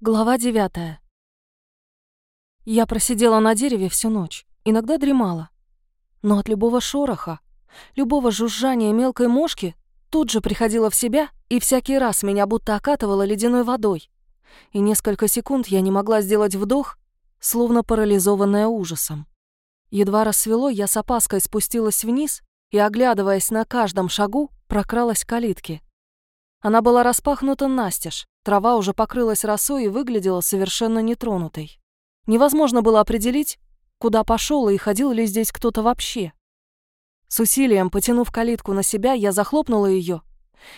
Глава девятая. Я просидела на дереве всю ночь, иногда дремала. Но от любого шороха, любого жужжания мелкой мошки тут же приходила в себя, и всякий раз меня будто окатывало ледяной водой. И несколько секунд я не могла сделать вдох, словно парализованная ужасом. Едва рассвело, я с опаской спустилась вниз и, оглядываясь на каждом шагу, прокралась к калитке. Она была распахнута настежь, Трава уже покрылась росой и выглядела совершенно нетронутой. Невозможно было определить, куда пошел и ходил ли здесь кто-то вообще. С усилием, потянув калитку на себя, я захлопнула ее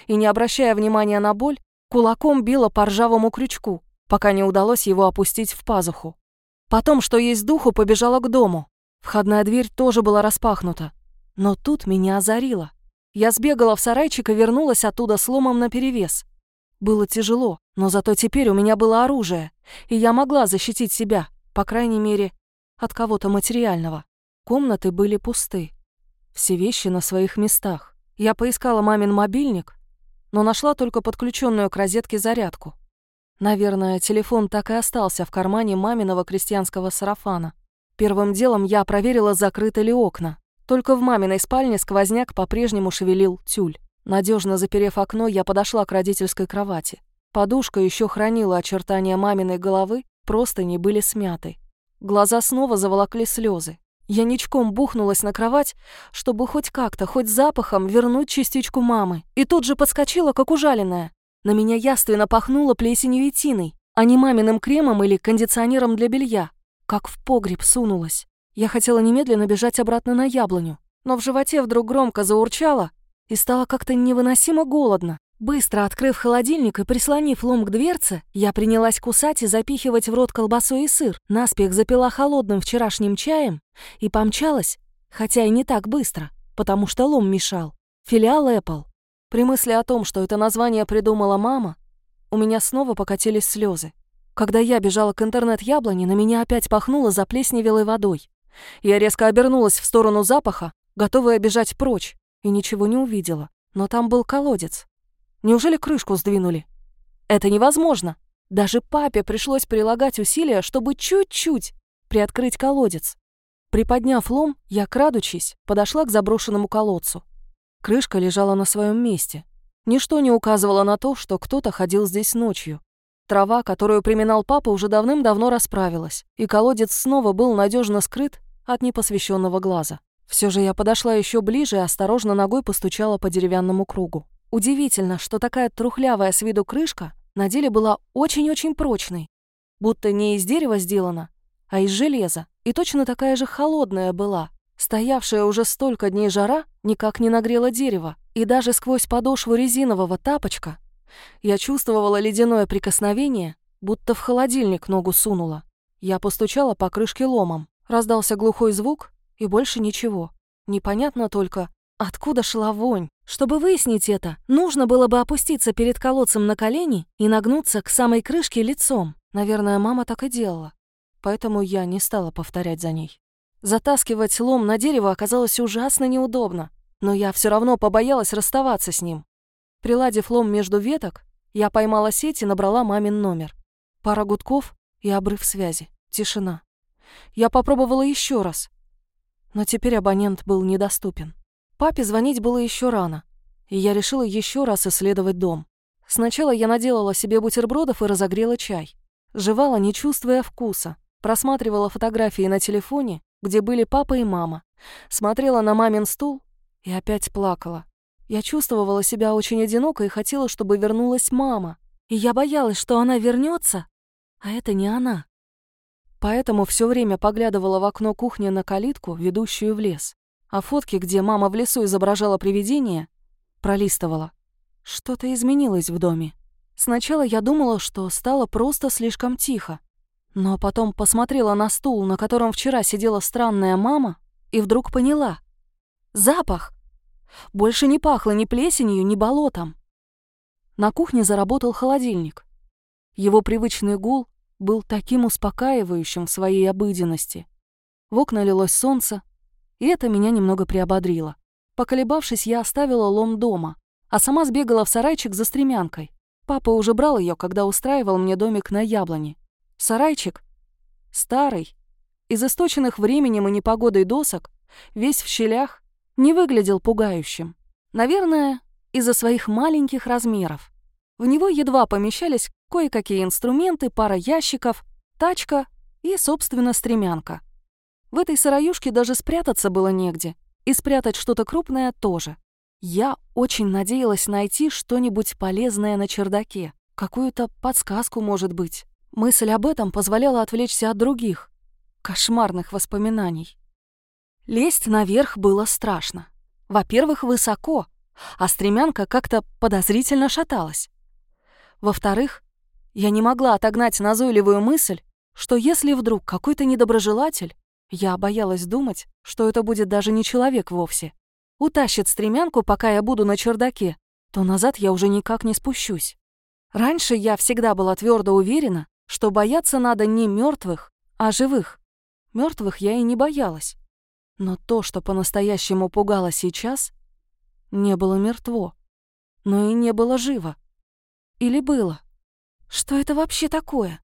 и, не обращая внимания на боль, кулаком била по ржавому крючку, пока не удалось его опустить в пазуху. Потом, что есть духу, побежала к дому. Входная дверь тоже была распахнута. Но тут меня озарило. Я сбегала в сарайчик и вернулась оттуда с ломом наперевес. Было тяжело, но зато теперь у меня было оружие, и я могла защитить себя, по крайней мере, от кого-то материального. Комнаты были пусты. Все вещи на своих местах. Я поискала мамин мобильник, но нашла только подключенную к розетке зарядку. Наверное, телефон так и остался в кармане маминого крестьянского сарафана. Первым делом я проверила, закрыты ли окна. Только в маминой спальне сквозняк по-прежнему шевелил тюль. Надежно заперев окно, я подошла к родительской кровати. Подушка еще хранила очертания маминой головы, просто не были смяты. Глаза снова заволокли слезы. Я ничком бухнулась на кровать, чтобы хоть как-то, хоть запахом вернуть частичку мамы. И тут же подскочила, как ужаленная. На меня яственно пахнуло плесенью и тиной, а не маминым кремом или кондиционером для белья. Как в погреб сунулась. Я хотела немедленно бежать обратно на яблоню, но в животе вдруг громко заурчало, и стало как-то невыносимо голодно. Быстро открыв холодильник и прислонив лом к дверце, я принялась кусать и запихивать в рот колбасу и сыр, наспех запила холодным вчерашним чаем и помчалась, хотя и не так быстро, потому что лом мешал. Филиал Apple. При мысли о том, что это название придумала мама, у меня снова покатились слезы. Когда я бежала к интернет-яблоне, на меня опять пахнуло заплесневелой водой. Я резко обернулась в сторону запаха, готовая бежать прочь, и ничего не увидела. Но там был колодец. Неужели крышку сдвинули? Это невозможно. Даже папе пришлось прилагать усилия, чтобы чуть-чуть приоткрыть колодец. Приподняв лом, я, крадучись, подошла к заброшенному колодцу. Крышка лежала на своем месте. Ничто не указывало на то, что кто-то ходил здесь ночью. Трава, которую приминал папа, уже давным-давно расправилась, и колодец снова был надежно скрыт от непосвященного глаза. Все же я подошла еще ближе и осторожно ногой постучала по деревянному кругу. Удивительно, что такая трухлявая с виду крышка на деле была очень-очень прочной. Будто не из дерева сделана, а из железа. И точно такая же холодная была. Стоявшая уже столько дней жара никак не нагрела дерево. И даже сквозь подошву резинового тапочка я чувствовала ледяное прикосновение, будто в холодильник ногу сунула. Я постучала по крышке ломом. Раздался глухой звук, и больше ничего. Непонятно только, откуда шла вонь. Чтобы выяснить это, нужно было бы опуститься перед колодцем на колени и нагнуться к самой крышке лицом. Наверное, мама так и делала. Поэтому я не стала повторять за ней. Затаскивать лом на дерево оказалось ужасно неудобно, но я все равно побоялась расставаться с ним. Приладив лом между веток, я поймала сеть и набрала мамин номер. Пара гудков и обрыв связи. Тишина. Я попробовала еще раз, но теперь абонент был недоступен. Папе звонить было еще рано, и я решила еще раз исследовать дом. Сначала я наделала себе бутербродов и разогрела чай. Жевала, не чувствуя вкуса. Просматривала фотографии на телефоне, где были папа и мама. Смотрела на мамин стул и опять плакала. Я чувствовала себя очень одиноко и хотела, чтобы вернулась мама. И я боялась, что она вернется, а это не она. Поэтому все время поглядывала в окно кухни на калитку, ведущую в лес. А фотки, где мама в лесу изображала привидение, пролистывала. Что-то изменилось в доме. Сначала я думала, что стало просто слишком тихо. Но потом посмотрела на стул, на котором вчера сидела странная мама, и вдруг поняла. Запах! Больше не пахло ни плесенью, ни болотом. На кухне заработал холодильник. Его привычный гул был таким успокаивающим в своей обыденности. В окна лилось солнце, и это меня немного приободрило. Поколебавшись, я оставила лом дома, а сама сбегала в сарайчик за стремянкой. Папа уже брал ее, когда устраивал мне домик на яблоне. Сарайчик старый, из источенных временем и непогодой досок, весь в щелях, не выглядел пугающим. Наверное, из-за своих маленьких размеров. В него едва помещались кое-какие инструменты, пара ящиков, тачка и, собственно, стремянка. В этой сыроюшке даже спрятаться было негде, и спрятать что-то крупное тоже. Я очень надеялась найти что-нибудь полезное на чердаке, какую-то подсказку, может быть. Мысль об этом позволяла отвлечься от других, кошмарных воспоминаний. Лезть наверх было страшно. Во-первых, высоко, а стремянка как-то подозрительно шаталась. Во-вторых, я не могла отогнать назойливую мысль, что если вдруг какой-то недоброжелатель, я боялась думать, что это будет даже не человек вовсе, утащит стремянку, пока я буду на чердаке, то назад я уже никак не спущусь. Раньше я всегда была твердо уверена, что бояться надо не мертвых, а живых. Мертвых я и не боялась. Но то, что по-настоящему пугало сейчас, не было мертво, но и не было живо. Или было? Что это вообще такое?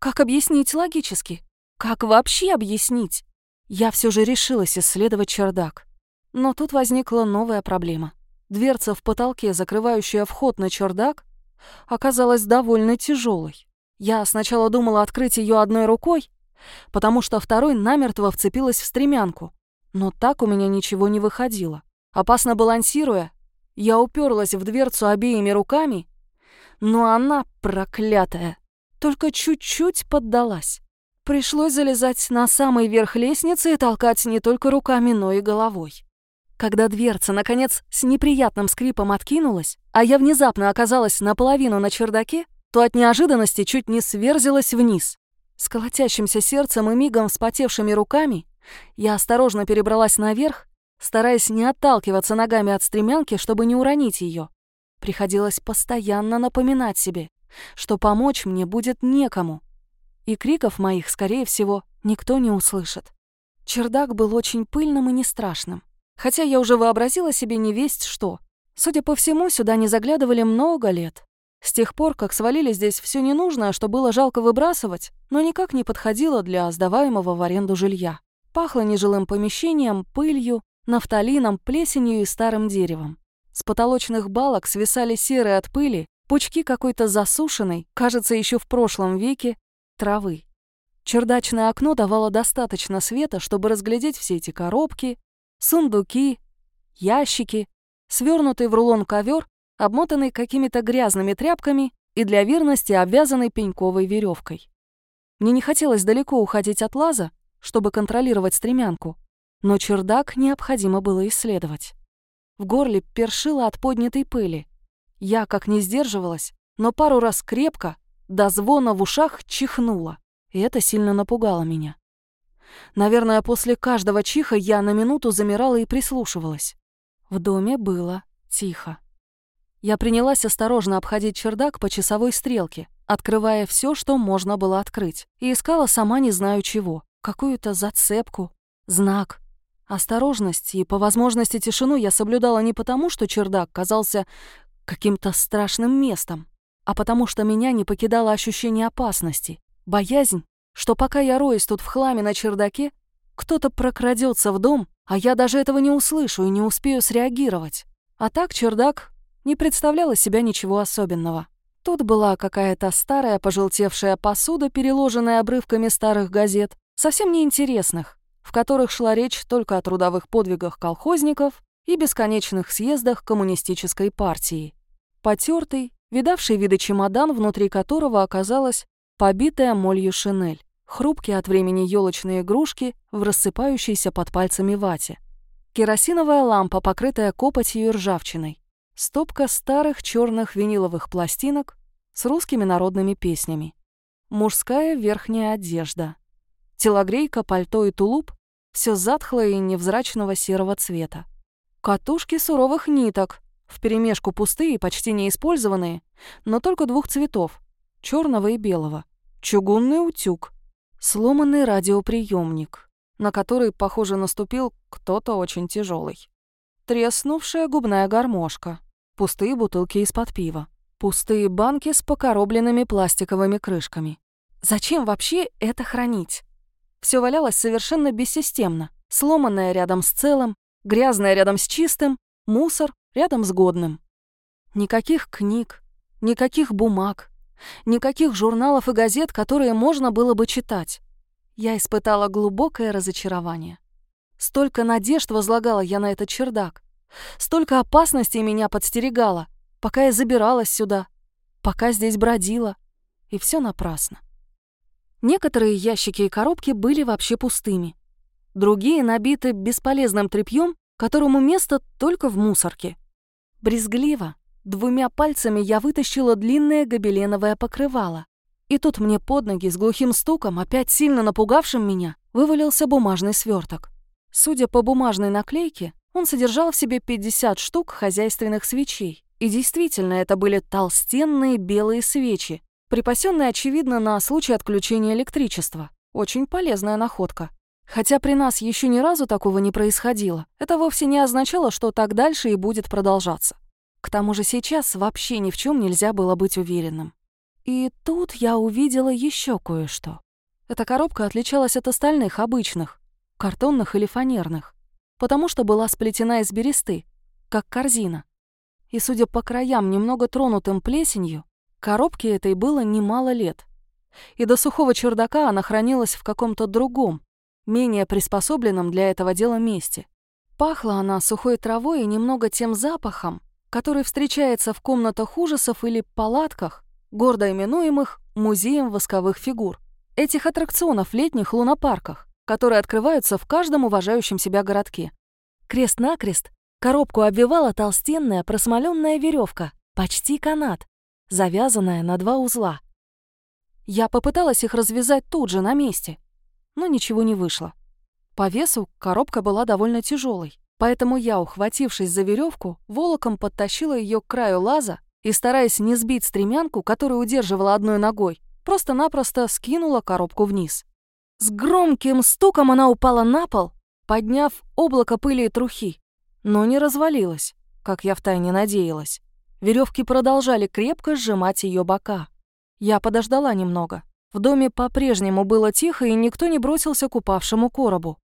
Как объяснить логически? Как вообще объяснить? Я все же решилась исследовать чердак. Но тут возникла новая проблема. Дверца в потолке, закрывающая вход на чердак, оказалась довольно тяжелой. Я сначала думала открыть ее одной рукой, потому что второй намертво вцепилась в стремянку. Но так у меня ничего не выходило. Опасно балансируя, я уперлась в дверцу обеими руками, но она, проклятая, только чуть-чуть поддалась. Пришлось залезать на самый верх лестницы и толкать не только руками, но и головой. Когда дверца, наконец, с неприятным скрипом откинулась, а я внезапно оказалась наполовину на чердаке, то от неожиданности чуть не сверзилась вниз. С колотящимся сердцем и мигом вспотевшими руками я осторожно перебралась наверх, стараясь не отталкиваться ногами от стремянки, чтобы не уронить ее. Приходилось постоянно напоминать себе, что помочь мне будет некому. И криков моих, скорее всего, никто не услышит. Чердак был очень пыльным и не страшным. Хотя я уже вообразила себе не весть что. Судя по всему, сюда не заглядывали много лет. С тех пор, как свалили здесь все ненужное, что было жалко выбрасывать, но никак не подходило для сдаваемого в аренду жилья. Пахло нежилым помещением, пылью, нафталином, плесенью и старым деревом. С потолочных балок свисали серые от пыли пучки какой-то засушенной, кажется, еще в прошлом веке, травы. Чердачное окно давало достаточно света, чтобы разглядеть все эти коробки, сундуки, ящики, свернутый в рулон ковер, обмотанный какими-то грязными тряпками и для верности обвязанный пеньковой веревкой. Мне не хотелось далеко уходить от лаза, чтобы контролировать стремянку, но чердак необходимо было исследовать. В горле першило от поднятой пыли. Я, как не сдерживалась, но пару раз крепко, до звона в ушах чихнула, и это сильно напугало меня. Наверное, после каждого чиха я на минуту замирала и прислушивалась. В доме было тихо. Я принялась осторожно обходить чердак по часовой стрелке, открывая все, что можно было открыть, и искала сама не знаю чего, какую-то зацепку, знак. Осторожность и, по возможности, тишину я соблюдала не потому, что чердак казался каким-то страшным местом, а потому что меня не покидало ощущение опасности, боязнь что пока я роюсь тут в хламе на чердаке, кто-то прокрадется в дом, а я даже этого не услышу и не успею среагировать. А так чердак не представлял из себя ничего особенного. Тут была какая-то старая пожелтевшая посуда, переложенная обрывками старых газет, совсем неинтересных, в которых шла речь только о трудовых подвигах колхозников и бесконечных съездах коммунистической партии. Потертый, видавший виды чемодан, внутри которого оказалась побитая молью шинель хрупкие от времени елочные игрушки в рассыпающейся под пальцами вате. Керосиновая лампа, покрытая копотью и ржавчиной. Стопка старых черных виниловых пластинок с русскими народными песнями. Мужская верхняя одежда. Телогрейка, пальто и тулуп — все затхлое и невзрачного серого цвета. Катушки суровых ниток, вперемешку пустые и почти неиспользованные, но только двух цветов — черного и белого. Чугунный утюг — Сломанный радиоприемник, на который, похоже, наступил кто-то очень тяжелый. Треснувшая губная гармошка, пустые бутылки из-под пива. Пустые банки с покоробленными пластиковыми крышками. Зачем вообще это хранить? Все валялось совершенно бессистемно. Сломанное рядом с целым, грязное рядом с чистым, мусор рядом с годным. Никаких книг, никаких бумаг, никаких журналов и газет, которые можно было бы читать. Я испытала глубокое разочарование. Столько надежд возлагала я на этот чердак. Столько опасностей меня подстерегало, пока я забиралась сюда, пока здесь бродила. И все напрасно. Некоторые ящики и коробки были вообще пустыми. Другие набиты бесполезным тряпьем, которому место только в мусорке. Брезгливо, двумя пальцами я вытащила длинное гобеленовое покрывало. И тут мне под ноги с глухим стуком, опять сильно напугавшим меня, вывалился бумажный сверток. Судя по бумажной наклейке, он содержал в себе 50 штук хозяйственных свечей. И действительно, это были толстенные белые свечи, припасенные, очевидно, на случай отключения электричества. Очень полезная находка. Хотя при нас еще ни разу такого не происходило, это вовсе не означало, что так дальше и будет продолжаться. К тому же сейчас вообще ни в чем нельзя было быть уверенным. И тут я увидела еще кое-что. Эта коробка отличалась от остальных обычных, картонных или фанерных, потому что была сплетена из бересты, как корзина. И, судя по краям, немного тронутым плесенью, коробке этой было немало лет. И до сухого чердака она хранилась в каком-то другом, менее приспособленном для этого дела месте. Пахла она сухой травой и немного тем запахом, который встречается в комнатах ужасов или палатках, гордо именуемых «музеем восковых фигур». Этих аттракционов в летних лунопарках, которые открываются в каждом уважающем себя городке. Крест-накрест коробку обвивала толстенная просмоленная веревка, почти канат, завязанная на два узла. Я попыталась их развязать тут же, на месте, но ничего не вышло. По весу коробка была довольно тяжелой, поэтому я, ухватившись за веревку, волоком подтащила ее к краю лаза и, стараясь не сбить стремянку, которую удерживала одной ногой, просто-напросто скинула коробку вниз. С громким стуком она упала на пол, подняв облако пыли и трухи, но не развалилась, как я втайне надеялась. Веревки продолжали крепко сжимать ее бока. Я подождала немного, в доме по-прежнему было тихо, и никто не бросился к упавшему коробу.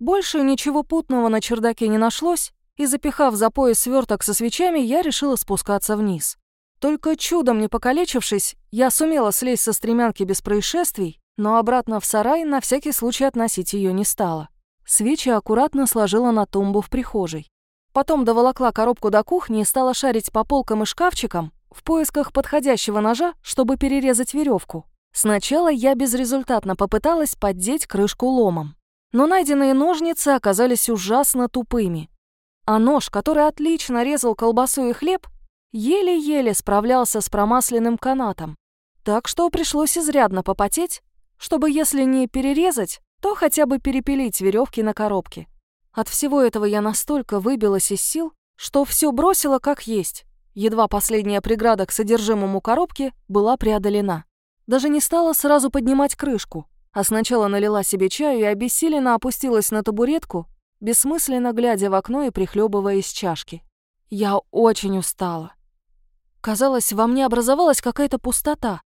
Больше ничего путного на чердаке не нашлось, и, запихав за пояс сверток со свечами, я решила спускаться вниз. Только чудом не покалечившись, я сумела слезть со стремянки без происшествий, но обратно в сарай на всякий случай относить ее не стала. Свечи аккуратно сложила на тумбу в прихожей. Потом доволокла коробку до кухни и стала шарить по полкам и шкафчикам в поисках подходящего ножа, чтобы перерезать веревку. Сначала я безрезультатно попыталась поддеть крышку ломом. Но найденные ножницы оказались ужасно тупыми. А нож, который отлично резал колбасу и хлеб, еле-еле справлялся с промасленным канатом. Так что пришлось изрядно попотеть, чтобы если не перерезать, то хотя бы перепилить веревки на коробке. От всего этого я настолько выбилась из сил, что все бросила как есть. Едва последняя преграда к содержимому коробки была преодолена. Даже не стала сразу поднимать крышку, а сначала налила себе чаю и обессиленно опустилась на табуретку, бессмысленно глядя в окно и прихлебывая из чашки. Я очень устала. Казалось, во мне образовалась какая-то пустота.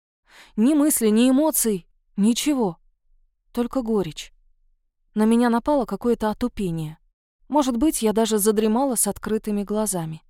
Ни мысли, ни эмоций, ничего. Только горечь. На меня напало какое-то отупение. Может быть, я даже задремала с открытыми глазами.